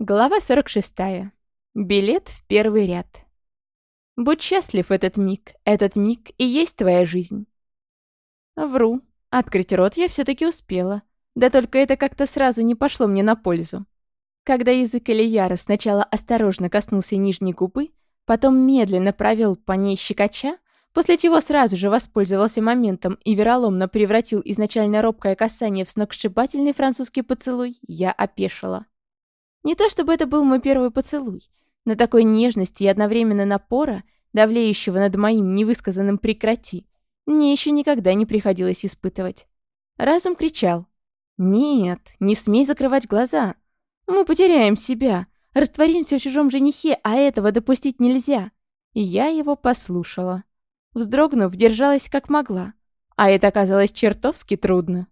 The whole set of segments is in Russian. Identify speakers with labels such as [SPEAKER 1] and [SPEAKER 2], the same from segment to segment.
[SPEAKER 1] Глава 46. Билет в первый ряд. Будь счастлив этот миг, этот миг и есть твоя жизнь. Вру. Открыть рот я все таки успела. Да только это как-то сразу не пошло мне на пользу. Когда язык Ильяра сначала осторожно коснулся нижней губы, потом медленно провел по ней щекоча, после чего сразу же воспользовался моментом и вероломно превратил изначально робкое касание в сногсшибательный французский поцелуй, я опешила. Не то чтобы это был мой первый поцелуй, но такой нежности и одновременно напора, давлеющего над моим невысказанным «прекрати», мне еще никогда не приходилось испытывать. Разум кричал. «Нет, не смей закрывать глаза. Мы потеряем себя, растворимся в чужом женихе, а этого допустить нельзя». И я его послушала. Вздрогнув, держалась как могла. А это оказалось чертовски трудно.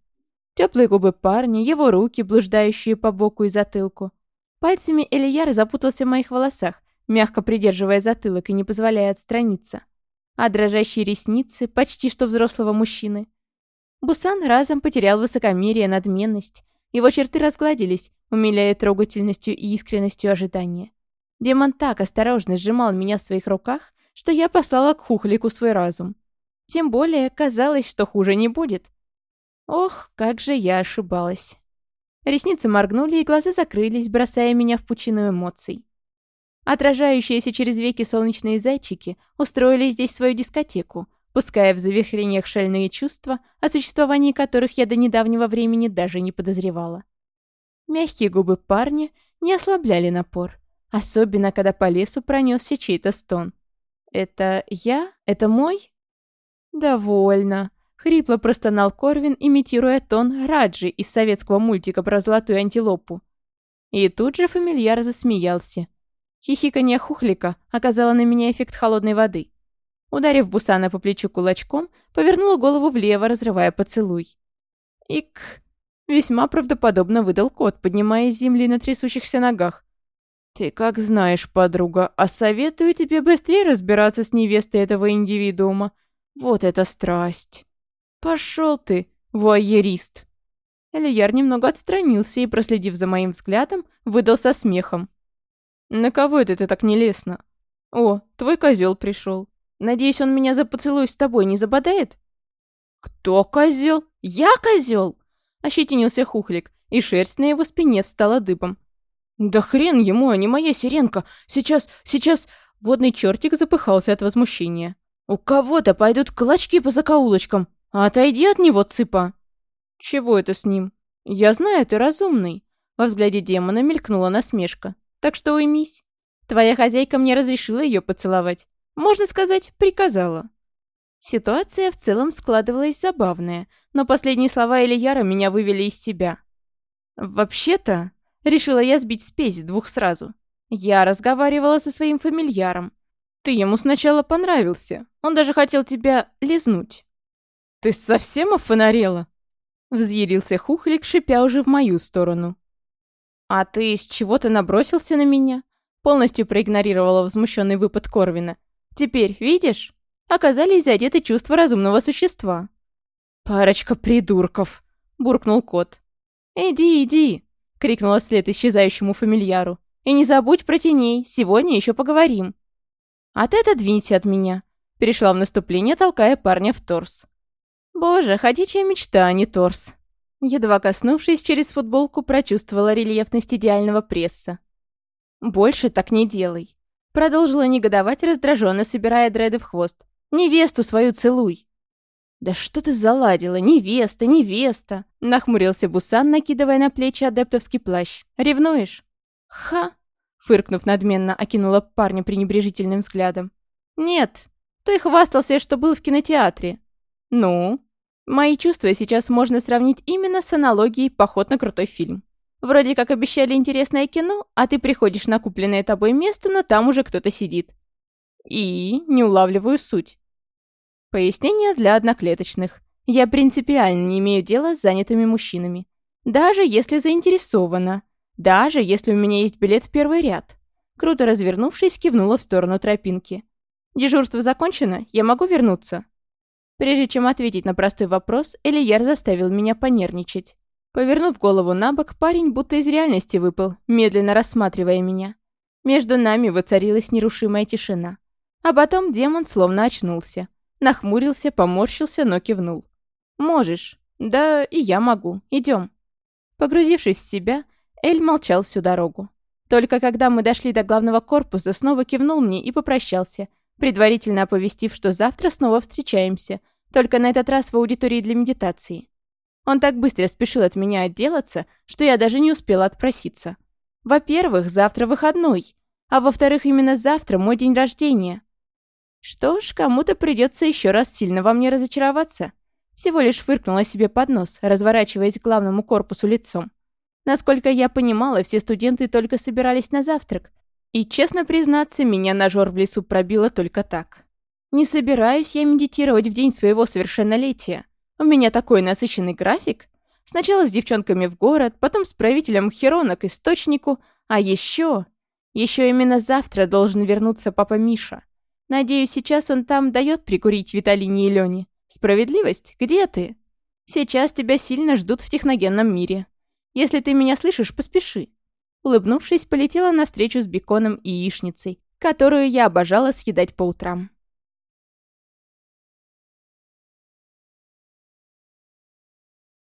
[SPEAKER 1] Теплые губы парня, его руки, блуждающие по боку и затылку — Пальцами Элияр запутался в моих волосах, мягко придерживая затылок и не позволяя отстраниться. А дрожащие ресницы почти что взрослого мужчины. Бусан разом потерял высокомерие, надменность. Его черты разгладились, умиляя трогательностью и искренностью ожидания. Демон так осторожно сжимал меня в своих руках, что я послала к Хухлику свой разум. Тем более, казалось, что хуже не будет. Ох, как же я ошибалась. Ресницы моргнули, и глаза закрылись, бросая меня в пучину эмоций. Отражающиеся через веки солнечные зайчики устроили здесь свою дискотеку, пуская в завихрениях шальные чувства, о существовании которых я до недавнего времени даже не подозревала. Мягкие губы парня не ослабляли напор, особенно когда по лесу пронесся чей-то стон. «Это я? Это мой?» «Довольно», Хрипло простонал Корвин, имитируя тон Раджи из советского мультика про золотую антилопу. И тут же фамильяр засмеялся. Хихиканье хухлика оказало на меня эффект холодной воды. Ударив Бусана по плечу кулачком, повернула голову влево, разрывая поцелуй. «Ик!» Весьма правдоподобно выдал кот, поднимаясь с земли на трясущихся ногах. «Ты как знаешь, подруга, а советую тебе быстрее разбираться с невестой этого индивидуума. Вот это страсть!» «Пошел ты, вуайерист!» Элияр немного отстранился и, проследив за моим взглядом, выдал со смехом. «На кого это ты так нелестно?» «О, твой козел пришел. Надеюсь, он меня за поцелуй с тобой не забодает?» «Кто козел? Я козел?» Ощетинился Хухлик, и шерсть на его спине встала дыбом. «Да хрен ему, а не моя сиренка! Сейчас, сейчас...» Водный чертик запыхался от возмущения. «У кого-то пойдут клочки по закоулочкам!» А «Отойди от него, цыпа!» «Чего это с ним?» «Я знаю, ты разумный!» Во взгляде демона мелькнула насмешка. «Так что уймись. Твоя хозяйка мне разрешила ее поцеловать. Можно сказать, приказала». Ситуация в целом складывалась забавная, но последние слова Ильяра меня вывели из себя. «Вообще-то...» — решила я сбить спесь с двух сразу. «Я разговаривала со своим фамильяром. Ты ему сначала понравился. Он даже хотел тебя лизнуть. «Ты совсем офонарела?» Взъярился Хухлик, шипя уже в мою сторону. «А ты из чего-то набросился на меня?» Полностью проигнорировала возмущенный выпад Корвина. «Теперь, видишь, оказались задеты чувства разумного существа». «Парочка придурков!» — буркнул кот. «Иди, иди!» — крикнула вслед исчезающему фамильяру. «И не забудь про теней, сегодня еще поговорим». «А ты отодвинься от меня!» — перешла в наступление, толкая парня в торс. Боже, ходячая мечта, а не торс. Едва коснувшись через футболку, прочувствовала рельефность идеального пресса. «Больше так не делай». Продолжила негодовать, раздраженно собирая дреды в хвост. «Невесту свою целуй!» «Да что ты заладила? Невеста, невеста!» Нахмурился Бусан, накидывая на плечи адептовский плащ. «Ревнуешь?» «Ха!» Фыркнув надменно, окинула парня пренебрежительным взглядом. «Нет, ты хвастался, что был в кинотеатре. Ну? Мои чувства сейчас можно сравнить именно с аналогией «Поход на крутой фильм». Вроде как обещали интересное кино, а ты приходишь на купленное тобой место, но там уже кто-то сидит. И не улавливаю суть. Пояснение для одноклеточных. Я принципиально не имею дела с занятыми мужчинами. Даже если заинтересована. Даже если у меня есть билет в первый ряд. Круто развернувшись, кивнула в сторону тропинки. «Дежурство закончено, я могу вернуться?» Прежде чем ответить на простой вопрос, Элияр заставил меня понервничать. Повернув голову на бок, парень будто из реальности выпал, медленно рассматривая меня. Между нами воцарилась нерушимая тишина. А потом демон словно очнулся. Нахмурился, поморщился, но кивнул. «Можешь. Да и я могу. Идем». Погрузившись в себя, Эль молчал всю дорогу. Только когда мы дошли до главного корпуса, снова кивнул мне и попрощался – предварительно оповестив, что завтра снова встречаемся, только на этот раз в аудитории для медитации. Он так быстро спешил от меня отделаться, что я даже не успела отпроситься. Во-первых, завтра выходной, а во-вторых, именно завтра мой день рождения. Что ж, кому-то придется еще раз сильно во мне разочароваться. Всего лишь фыркнула себе под нос, разворачиваясь к главному корпусу лицом. Насколько я понимала, все студенты только собирались на завтрак, и, честно признаться, меня на жор в лесу пробило только так. Не собираюсь я медитировать в день своего совершеннолетия. У меня такой насыщенный график. Сначала с девчонками в город, потом с правителем Херона к источнику, а еще... Еще именно завтра должен вернуться папа Миша. Надеюсь, сейчас он там дает прикурить Виталине и Лене. Справедливость, где ты? Сейчас тебя сильно ждут в техногенном мире. Если ты меня слышишь, поспеши. Улыбнувшись, полетела навстречу с беконом и яичницей, которую я обожала съедать по утрам.